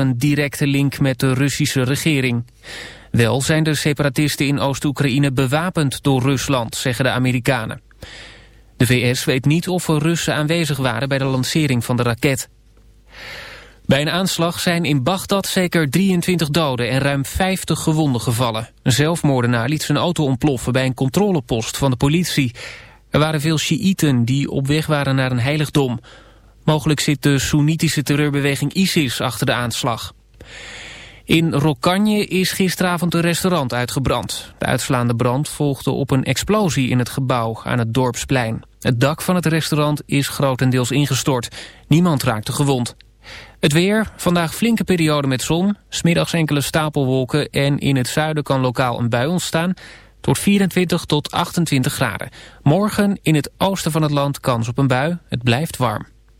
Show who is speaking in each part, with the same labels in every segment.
Speaker 1: een directe link met de Russische regering. Wel zijn de separatisten in Oost-Oekraïne bewapend door Rusland, zeggen de Amerikanen. De VS weet niet of er Russen aanwezig waren bij de lancering van de raket. Bij een aanslag zijn in Bagdad zeker 23 doden en ruim 50 gewonden gevallen. Een zelfmoordenaar liet zijn auto ontploffen bij een controlepost van de politie. Er waren veel Sjiïten die op weg waren naar een heiligdom. Mogelijk zit de Soenitische terreurbeweging ISIS achter de aanslag. In Rokanje is gisteravond een restaurant uitgebrand. De uitslaande brand volgde op een explosie in het gebouw aan het dorpsplein. Het dak van het restaurant is grotendeels ingestort. Niemand raakte gewond. Het weer, vandaag flinke periode met zon, smiddags enkele stapelwolken en in het zuiden kan lokaal een bui ontstaan tot 24 tot 28 graden. Morgen in het oosten van het land kans op een bui, het blijft warm.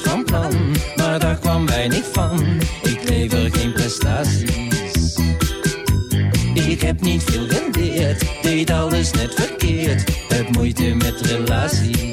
Speaker 2: van plan, maar daar kwam weinig van. Ik lever geen prestaties. Ik heb niet veel geleerd, deed alles net verkeerd. Heb moeite met relaties.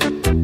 Speaker 2: Thank you.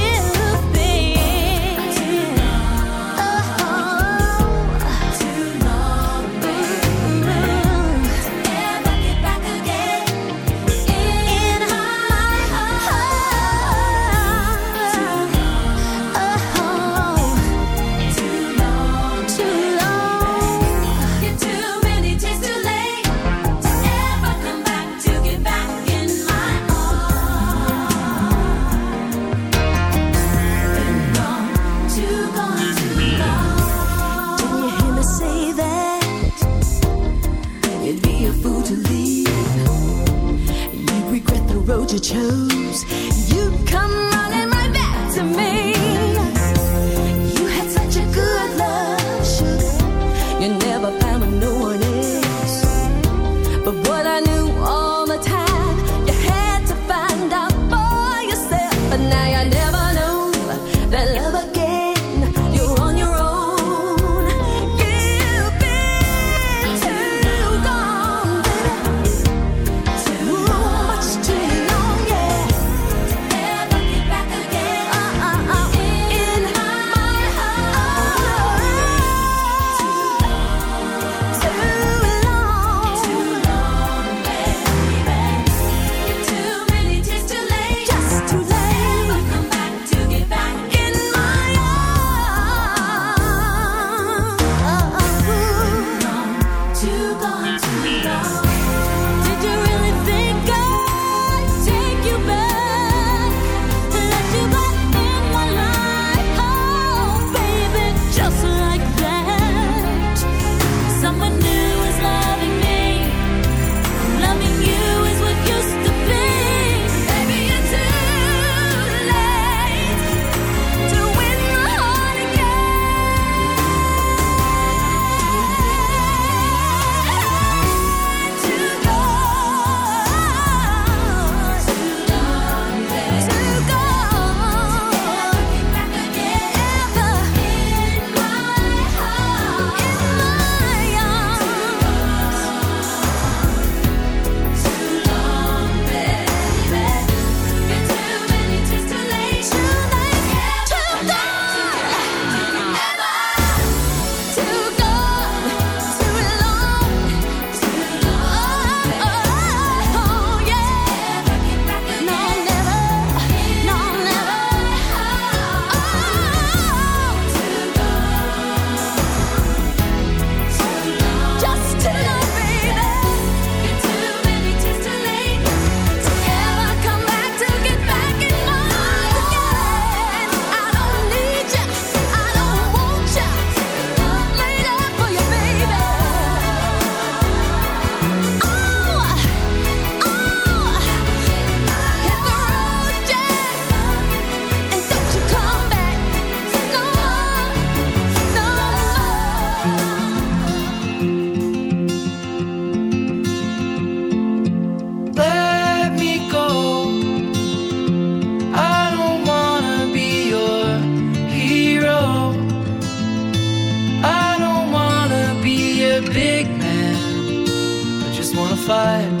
Speaker 3: you chose.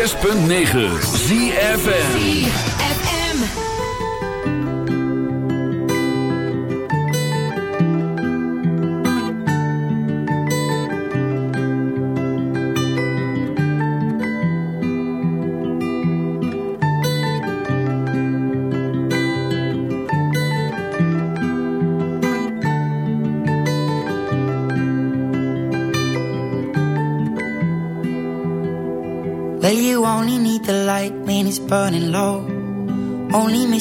Speaker 4: 106.9 ZFN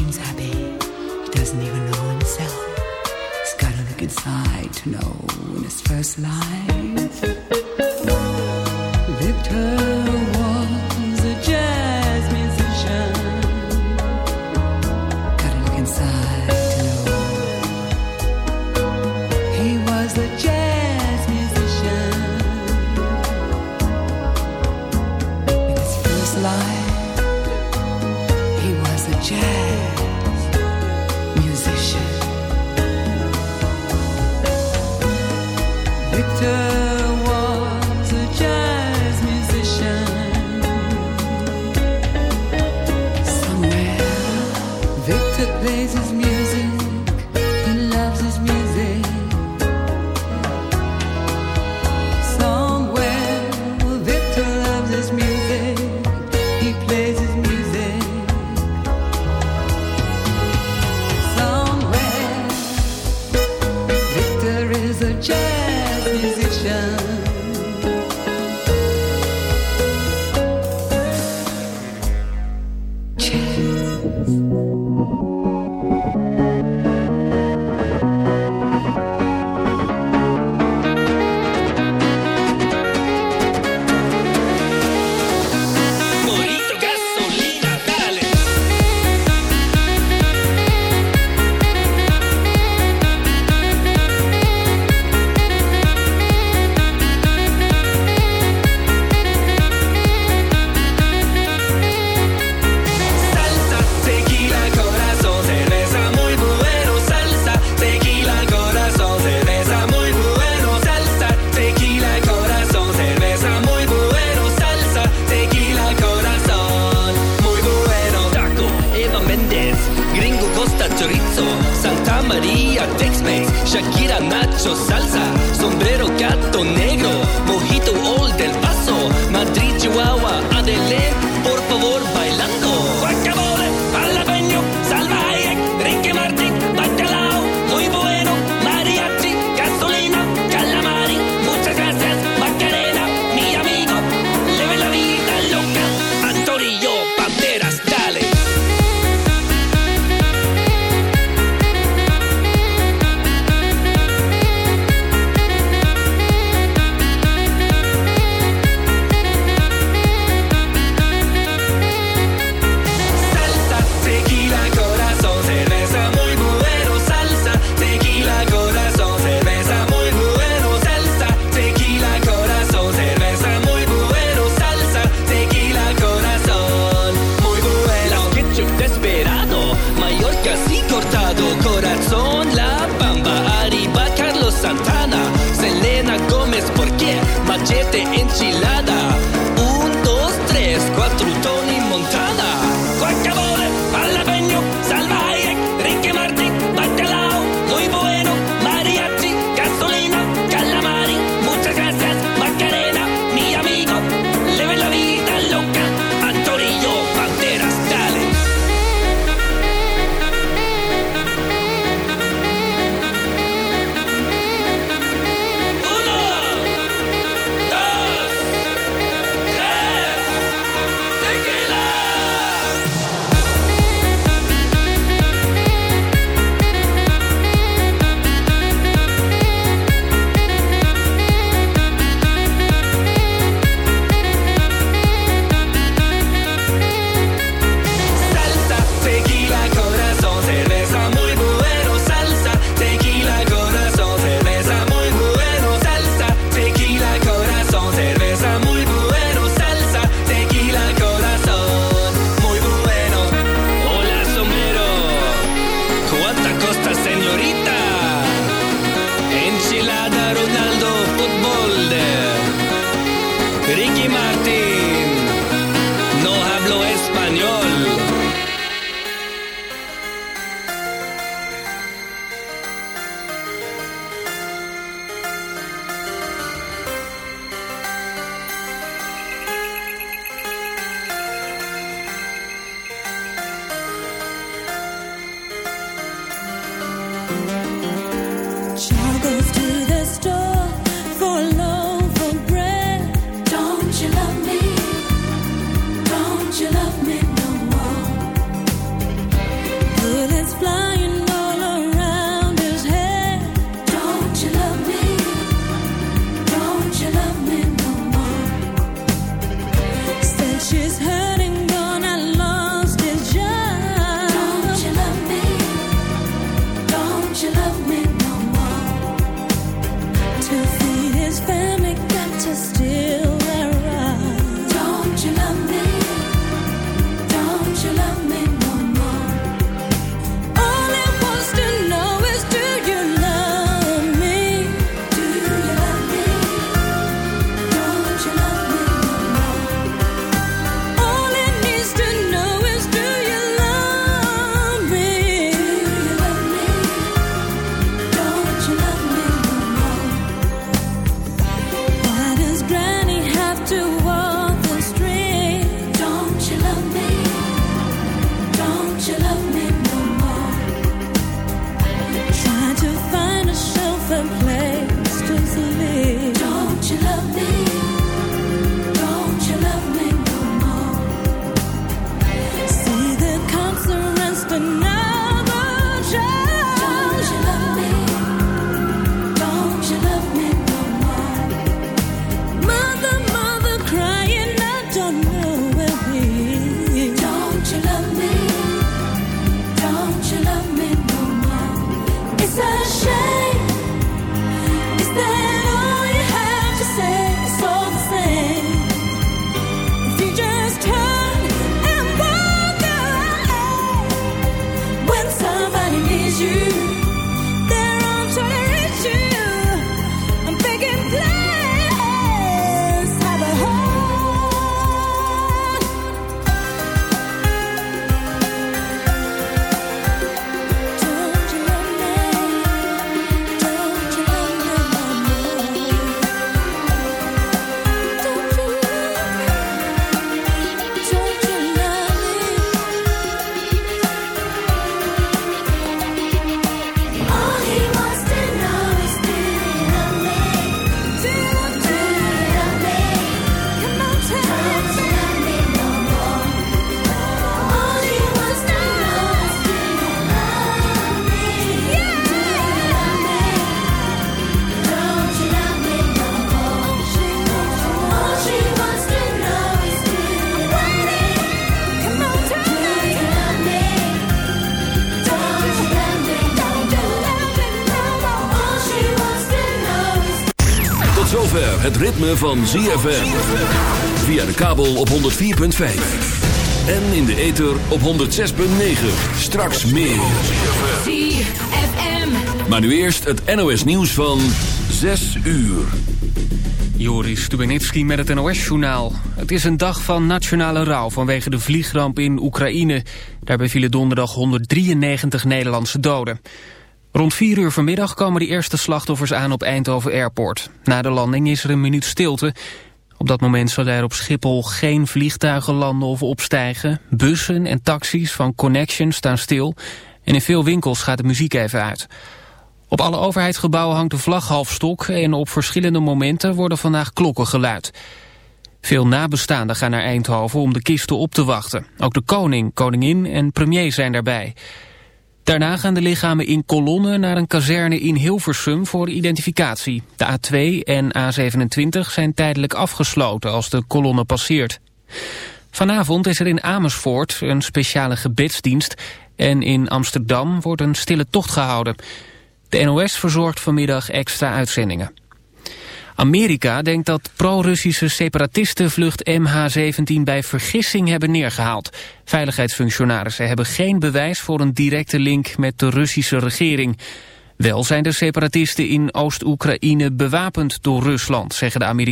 Speaker 5: seems happy. He doesn't even know himself. He's gotta look inside to know in his first life. Victor.
Speaker 6: Shakira, Nacho, salsa, sombrero, gato negro.
Speaker 4: Ritme van ZFM. Via de kabel op 104.5. En in de ether op 106.9. Straks meer. Maar nu eerst het NOS nieuws van 6 uur.
Speaker 1: Joris Stubenitski met het NOS-journaal. Het is een dag van nationale rouw vanwege de vliegramp in Oekraïne. Daarbij vielen donderdag 193 Nederlandse doden. Rond 4 uur vanmiddag komen de eerste slachtoffers aan op Eindhoven Airport. Na de landing is er een minuut stilte. Op dat moment zullen er op Schiphol geen vliegtuigen landen of opstijgen. Bussen en taxis van Connection staan stil. En in veel winkels gaat de muziek even uit. Op alle overheidsgebouwen hangt de vlag halfstok... en op verschillende momenten worden vandaag klokken geluid. Veel nabestaanden gaan naar Eindhoven om de kisten op te wachten. Ook de koning, koningin en premier zijn daarbij. Daarna gaan de lichamen in kolonnen naar een kazerne in Hilversum voor identificatie. De A2 en A27 zijn tijdelijk afgesloten als de kolonne passeert. Vanavond is er in Amersfoort een speciale gebedsdienst... en in Amsterdam wordt een stille tocht gehouden... De NOS verzorgt vanmiddag extra uitzendingen. Amerika denkt dat pro-Russische separatisten vlucht MH17 bij vergissing hebben neergehaald. Veiligheidsfunctionarissen hebben geen bewijs voor een directe link met de Russische regering. Wel zijn de separatisten in Oost-Oekraïne bewapend door Rusland, zeggen de Amerikanen.